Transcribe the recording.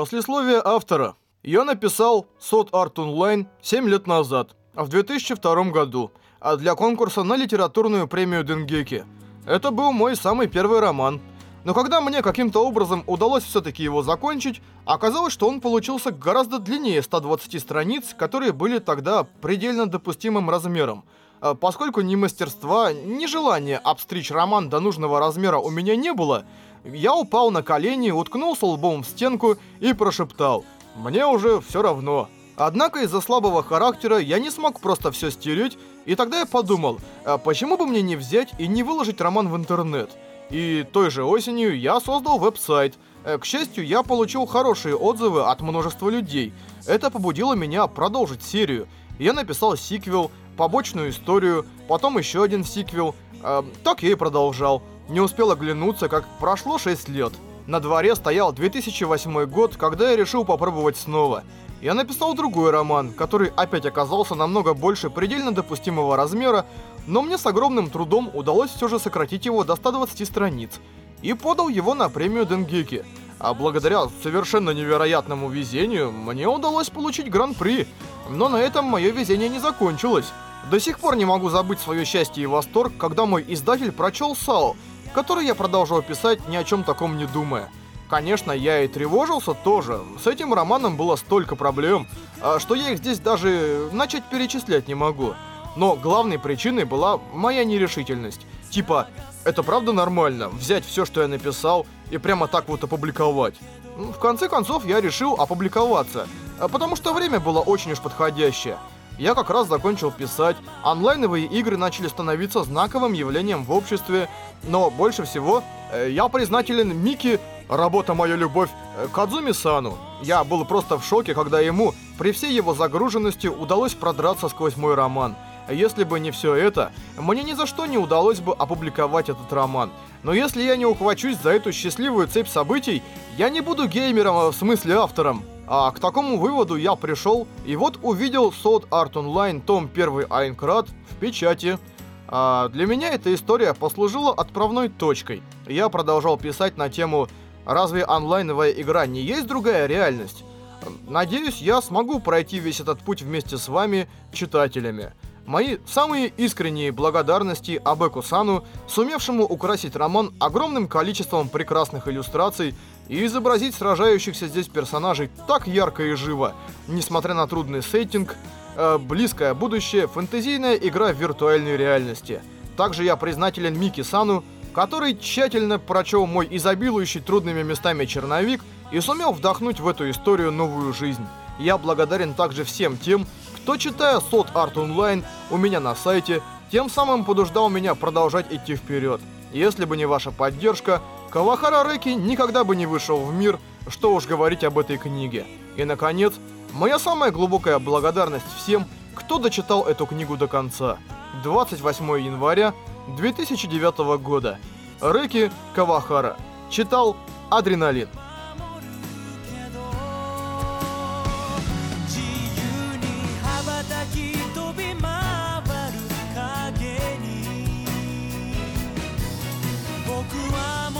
Послесловие автора. Я написал Sword Art Online 7 лет назад, в 2002 году, а для конкурса на литературную премию Денгеки. Это был мой самый первый роман. Но когда мне каким-то образом удалось все-таки его закончить, оказалось, что он получился гораздо длиннее 120 страниц, которые были тогда предельно допустимым размером. А Поскольку ни мастерства, ни желания обстричь роман до нужного размера у меня не было, я упал на колени, уткнулся лбом в стенку и прошептал «Мне уже все равно». Однако из-за слабого характера я не смог просто все стереть, и тогда я подумал, а почему бы мне не взять и не выложить роман в интернет? И той же осенью я создал веб-сайт. Э, К счастью, я получил хорошие отзывы от множества людей. Это побудило меня продолжить серию. Я написал сиквел, побочную историю, потом еще один сиквел. Э, так я и продолжал. Не успел оглянуться, как прошло 6 лет. На дворе стоял 2008 год, когда я решил попробовать снова. Я написал другой роман, который опять оказался намного больше предельно допустимого размера, но мне с огромным трудом удалось все же сократить его до 120 страниц. И подал его на премию Денгеки. А благодаря совершенно невероятному везению, мне удалось получить гран-при. Но на этом мое везение не закончилось. До сих пор не могу забыть свое счастье и восторг, когда мой издатель прочел САО, который я продолжил писать, ни о чем таком не думая. Конечно, я и тревожился тоже. С этим романом было столько проблем, а, что я их здесь даже начать перечислять не могу. Но главной причиной была моя нерешительность. Типа, это правда нормально, взять все, что я написал, и прямо так вот опубликовать? В конце концов, я решил опубликоваться, а, потому что время было очень уж подходящее. Я как раз закончил писать, онлайновые игры начали становиться знаковым явлением в обществе, но больше всего э, я признателен Мики, работа моя любовь, э, Кадзуми-сану. Я был просто в шоке, когда ему, при всей его загруженности, удалось продраться сквозь мой роман. Если бы не все это, мне ни за что не удалось бы опубликовать этот роман. Но если я не ухвачусь за эту счастливую цепь событий, я не буду геймером, а в смысле автором. А к такому выводу я пришел, и вот увидел Sword Art Online том 1 Айнкрат в печати. А для меня эта история послужила отправной точкой. Я продолжал писать на тему «Разве онлайновая игра не есть другая реальность?» Надеюсь, я смогу пройти весь этот путь вместе с вами, читателями. Мои самые искренние благодарности Абеку Сану, сумевшему украсить роман огромным количеством прекрасных иллюстраций и изобразить сражающихся здесь персонажей так ярко и живо, несмотря на трудный сеттинг, э, близкое будущее, фэнтезийная игра в виртуальной реальности. Также я признателен Мики Сану, который тщательно прочел мой изобилующий трудными местами черновик и сумел вдохнуть в эту историю новую жизнь. Я благодарен также всем тем, кто, читая Сот Арт Онлайн у меня на сайте, тем самым подуждал меня продолжать идти вперед. Если бы не ваша поддержка, Кавахара Рэки никогда бы не вышел в мир, что уж говорить об этой книге. И, наконец, моя самая глубокая благодарность всем, кто дочитал эту книгу до конца. 28 января 2009 года. Рэки Кавахара. Читал Адреналин. 僕はもう